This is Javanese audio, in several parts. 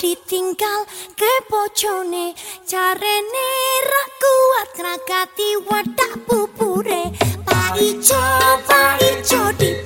ditinggal ke bojone jarene ra kuat ngrakati wadah pupure pak ijo pak ijo ditinggal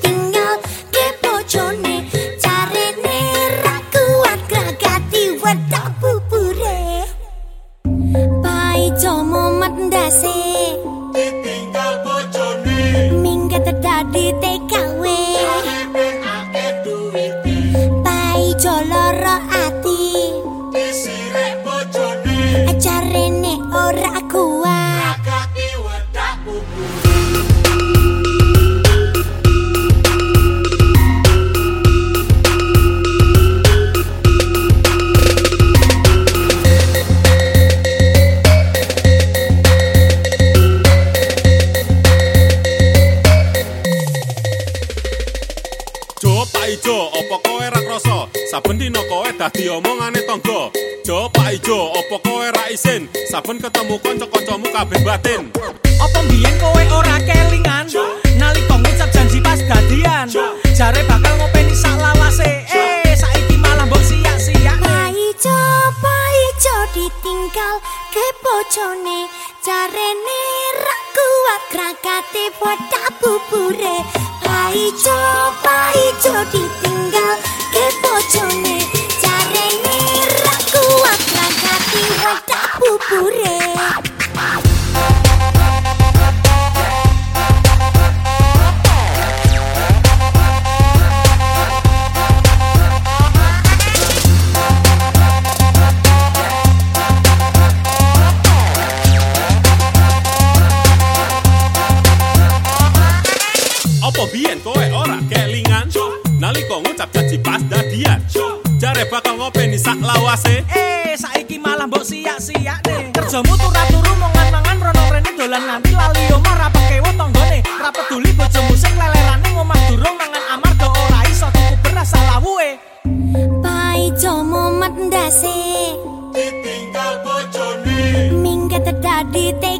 opo kowe ra krasa? Saben dina kowe dadi omongane tangga. Jo Pak Ijo, opo kowe ra isin? Saben ketemu kanca-kancamu kabeh batin. Apa mbiyen kowe ora kelingan nalika ngucap janji pas dadian jare bakal ngopeni sak lawase eh saiki malah mbok siyak-siyak Paijo, paijo ditinggal ke bojone Jarene rak kuat krakate wadah bubure bubure Apa biyen kowe ora kelingan? Nalika ngucap janji pas dadian. Jare bakal ngopeni sak lawase. eh do you think?